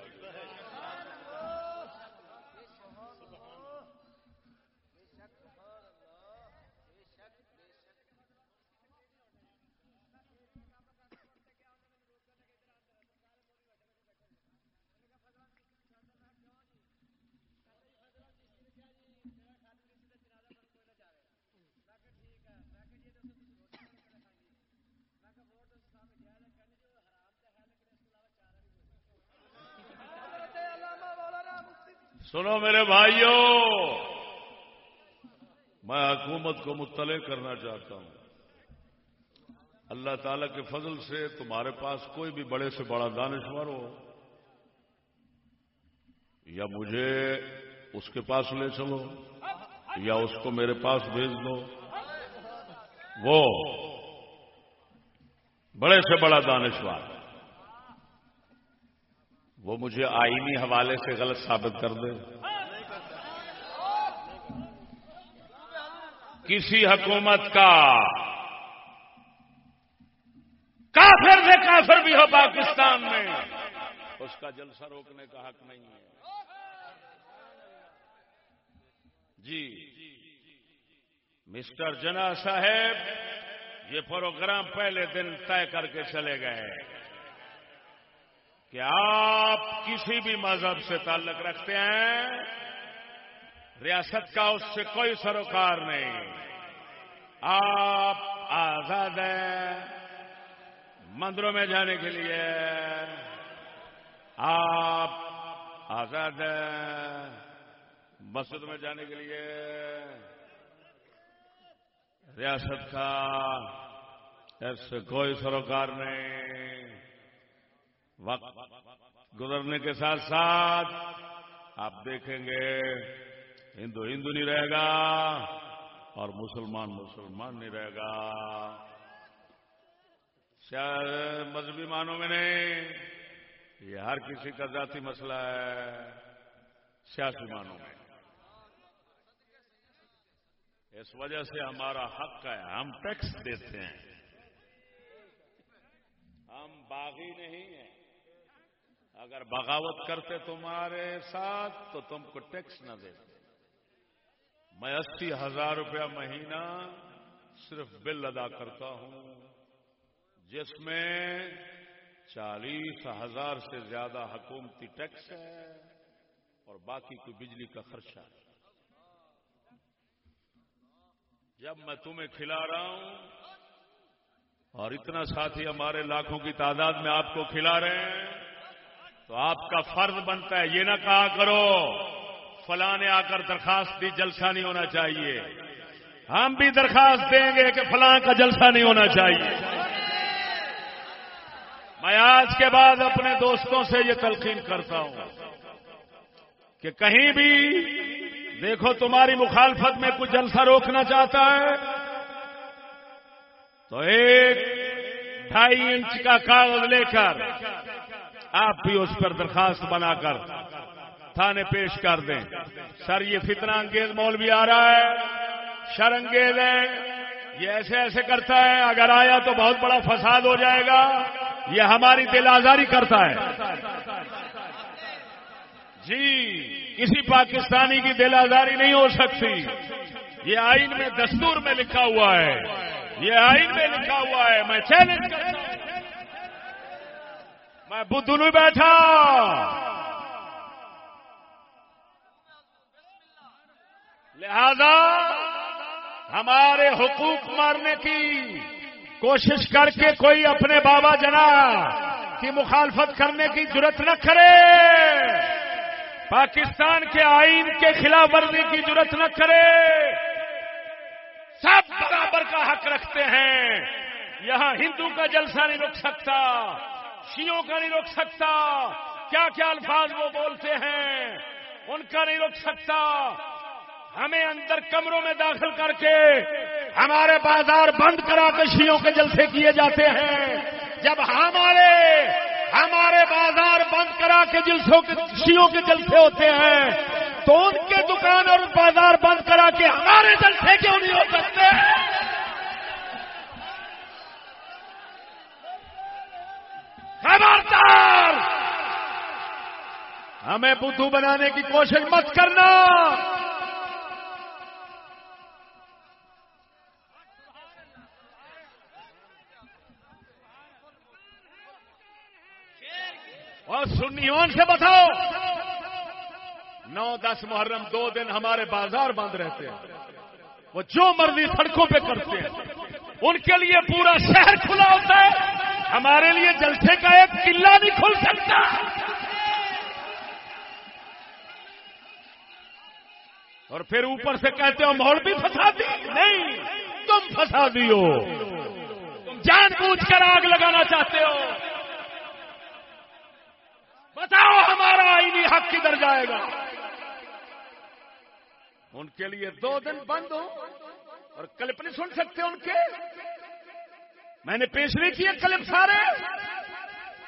سنو میرے بھائیوں میں حکومت کو مطلع کرنا چاہتا ہوں۔ اللہ تعالی کے فضل سے تمہارے پاس کوئی بھی بڑے سے بڑا دانشور ہو، یا مجھے اس کے پاس لے چلو، یا اس کو میرے پاس بھیج دو۔ وہ بڑے سے بڑا دانشور۔ وہ مجھے آئینی حوالے سے غلط ثابت کر دے۔ کسی حکومت کا کافر سے کافر بھی ہو پاکستان میں، اس کا جلسہ روکنے کا حق نہیں ہے۔ جی مسٹر جنا صاحب، یہ پروگرام پہلے دن طے کر کے چلے گئے۔ کہ آپ کسی بھی مذہب سے تعلق رکھتے ہیں، ریاست کا اس سے کوئی سروکار نہیں۔ آپ آزاد ہیں، مندروں میں جانے کے لیے۔ آپ آزاد ہیں مسجد میں جانے کے لیے۔ ریاست کا اس سے کوئی سروکار نہیں۔ وقت گزرنے کے ساتھ ساتھ آپ دیکھیں گے، ہندو ہندو نہیں رہے گا اور مسلمان مسلمان نہیں رہے گا۔ مذہبی معنوں میں نہیں، یہ ہر کسی کا ذاتی مسئلہ ہے، سیاسی معنوں میں۔ اس وجہ سے ہمارا حق ہے، ہم ٹیکس دیتے ہیں۔ ہم باغی نہیں ہیں۔ اگر بغاوت کرتے تمہارے ساتھ، تو تم کو ٹیکس نہ دیتے میں اسی ہزار روپیہ مہینہ صرف بل ادا کرتا ہوں، جس میں چالیس ہزار سے زیادہ حکومتی ٹیکس ہے اور باقی کوئی بجلی کا خرچہ ہے۔ جب میں تمہیں کھلا رہا ہوں اور اتنا ساتھی ہمارے لاکھوں کی تعداد میں آپ کو کھلا رہے ہیں تو آپ کا فرض بنتا ہے، یہ نہ کہا کرو، فلاں نے آ کر درخواست دی، جلسہ نہیں ہونا چاہیے۔ ہم بھی درخواست دیں گے کہ فلاں کا جلسہ نہیں ہونا چاہیے۔ میں آج کے بعد اپنے دوستوں سے یہ تلقین کرتا ہوں کہ کہیں بھی دیکھو، تمہاری مخالفت میں کچھ جلسہ روکنا چاہتا ہے تو ایک ڈھائی انچ کا کاغذ لے کر آپ بھی اس پر درخواست بنا کر تھانے پیش کر دیں۔ سر، یہ فتنہ انگیز مول بھی آ رہا ہے۔ شر انگیز ہے۔ یہ ایسے ایسے کرتا ہے۔ اگر آیا تو بہت بڑا فساد ہو جائے گا۔ یہ ہماری دل آزاری کرتا ہے۔ جی کسی پاکستانی کی دل آزاری نہیں ہو سکتی۔ یہ آئین میں دستور میں لکھا ہوا ہے۔ یہ آئین میں لکھا ہوا ہے۔ میں چیلنج کرتا ہوں۔ میں بدھ نہیں بیٹھا۔ لہذا ہمارے حقوق مارنے کی کوشش کر کے کوئی اپنے بابا جنا کی مخالفت کرنے کی ضرورت نہ کرے۔ پاکستان کے آئین کے خلاف ورزی کی ضرورت نہ کرے۔ سب برابر کا حق رکھتے ہیں۔ یہاں ہندو کا جلسہ نہیں رک سکتا۔ شیوں کا نہیں روک سکتا۔ کیا کیا الفاظ وہ بولتے ہیں؟ ان کا نہیں روک سکتا۔ ہمیں اندر کمروں میں داخل کر کے ہمارے بازار بند کرا کے شیوں کے جلسے کیے جاتے ہیں۔ جب ہمارے ہمارے بازار بند کرا کے جلسوں کے شیوں کے جلسے ہوتے ہیں، تو ان کے دکان اور بازار بند کرا کے ہمارے جلسے کیوں نہیں ہو سکتے؟ خبردار! ہمیں بدھو بنانے کی کوشش مت کرنا! اور سنیون سے بتاؤ! نو دس محرم دو دن ہمارے بازار بند رہتے ہیں۔ وہ جو مرضی سڑکوں پہ کرتے ہیں۔ ان کے لیے پورا شہر کھلا ہوتا ہے۔ ہمارے لیے جلسے کا ایک قلعہ نہیں کھل سکتا۔ اور پھر اوپر سے کہتے ہو ماحول بھی پھنسا دی۔ نہیں، تم پھنسا دیو۔ تم جان بوجھ کر آگ لگانا چاہتے ہو۔ بتاؤ، ہمارا آئینی حق کدھر جائے گا؟ ان کے لیے دو دن بند ہو اور کلپ نہیں سن سکتے ان کے؟ میں نے پیش نہیں کیا کلپ سارے۔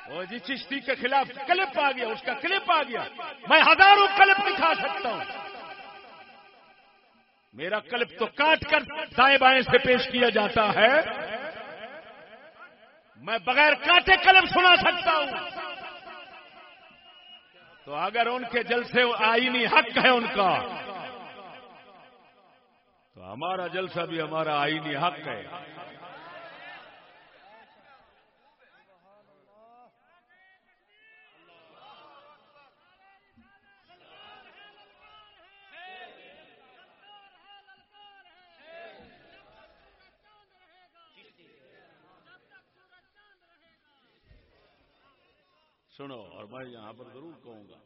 وہ جی چشتی کے خلاف کلپ آ گیا، اس کا کلپ آ گیا۔ میں ہزاروں کلپ دکھا سکتا ہوں۔ میرا کلپ تو کاٹ کر دائیں بائیں سے پیش کیا جاتا ہے۔ میں بغیر کاٹے کلپ سنا سکتا ہوں۔ تو اگر ان کے جلسے آئینی حق ہے ان کا، تو ہمارا جلسہ بھی ہمارا آئینی حق ہے سنو اور میں یہاں پر ضرور کہوں گا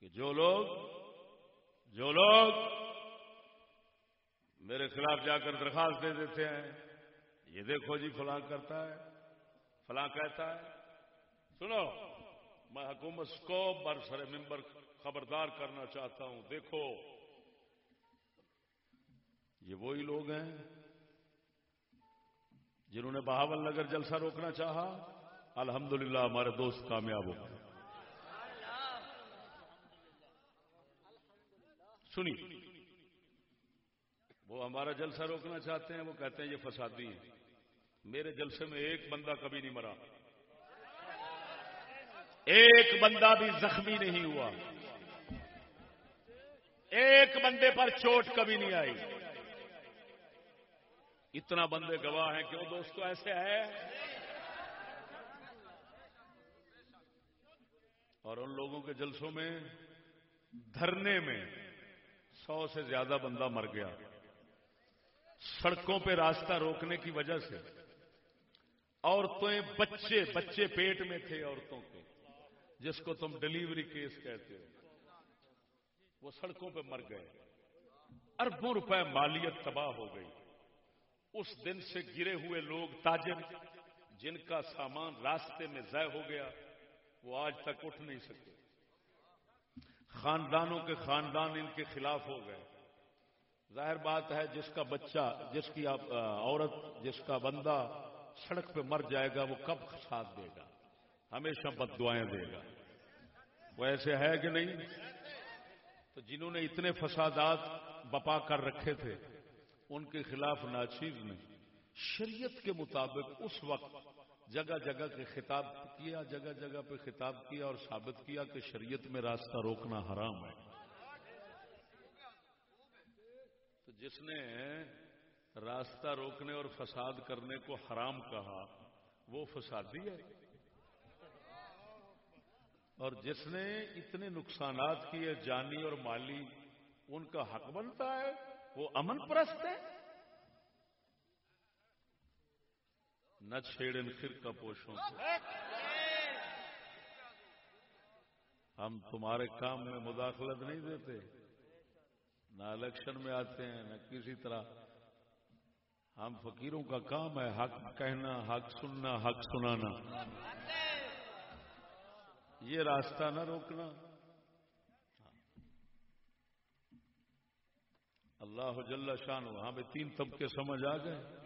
کہ جو لوگ جو لوگ میرے خلاف جا کر درخواست دے دیتے ہیں، یہ دیکھو جی فلاں کرتا ہے، فلاں کہتا ہے۔ سنو، میں حکومت کو برسر ممبر خبردار کرنا چاہتا ہوں، دیکھو۔ یہ وہی لوگ ہیں جنہوں نے بہاول نگر جلسہ روکنا چاہا۔ الحمدللہ، ہمارے دوست کامیاب ہو گئے۔ سنی وہ ہمارا جلسہ روکنا چاہتے ہیں، وہ کہتے ہیں یہ فسادی ہے میرے جلسے میں ایک بندہ کبھی نہیں مرا۔ ایک بندہ بھی زخمی نہیں ہوا۔ ایک بندے پر چوٹ کبھی نہیں آئی۔ اتنا بندے گواہ ہیں کیوں دوستو ایسے ہے۔ اور ان لوگوں کے جلسوں میں دھرنے میں سو سے زیادہ بندہ مر گیا۔ سڑکوں پہ راستہ روکنے کی وجہ سے عورتیں بچے بچے پیٹ میں تھے عورتوں کے، جس کو تم ڈلیوری کیس کہتے ہو۔ وہ سڑکوں پہ مر گئے۔ اربوں روپے مالیت تباہ ہو گئی۔ اس دن سے گرے ہوئے لوگ تاجر، جن کا سامان راستے میں ضائع ہو گیا۔ وہ آج تک اٹھ نہیں سکے۔ خاندانوں کے خاندان ان کے خلاف ہو گئے۔ ظاہر بات ہے جس کا بچہ، جس کی عورت، جس کا بندہ سڑک پہ مر جائے گا، وہ کب ساتھ دے گا؟ ہمیشہ بد دعائیں دے گا۔ وہ ایسے ہے کہ نہیں؟ تو جنہوں نے اتنے فسادات بپا کر رکھے تھے، ان کے خلاف ناچیز نے شریعت کے مطابق اس وقت جگہ جگہ کے خطاب کیا، جگہ جگہ پہ خطاب کیا اور ثابت کیا کہ شریعت میں راستہ روکنا حرام ہے۔ تو جس نے راستہ روکنے اور فساد کرنے کو حرام کہا، وہ فسادی ہے۔ اور جس نے اتنے نقصانات کیے، جانی اور مالی، ان کا حق بنتا ہے، وہ امن پرست ہے۔ نہ چھیڑن خر کا پوشوں ہم تمہارے کام میں مداخلت نہیں دیتے۔ نہ الیکشن میں آتے ہیں، نہ کسی طرح۔ ہم فقیروں کا کام ہے حق کہنا، حق سننا، حق سنانا۔ یہ راستہ نہ روکنا۔ اللہ جل شان وہاں پہ تین طبقے سمجھ آ گئے۔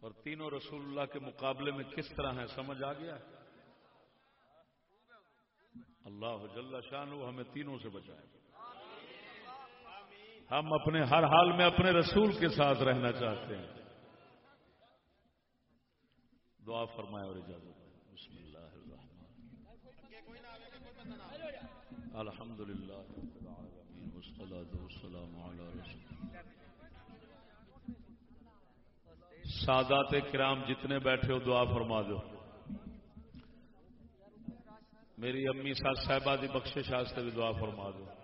اور تینوں رسول اللہ کے مقابلے میں کس طرح ہے سمجھ آ گیا؟ اللہ جل شان ہمیں تینوں سے بچائے۔ ہم اپنے ہر حال میں اپنے رسول کے ساتھ رہنا چاہتے ہیں۔ دعا فرمائے اور اجازت بسم اللہ الرحمن الحمد للہ سادات کرام جتنے بیٹھے ہو دعا فرما دو۔ میری امی سات صاحبہ کی بخش بھی دعا فرما دو۔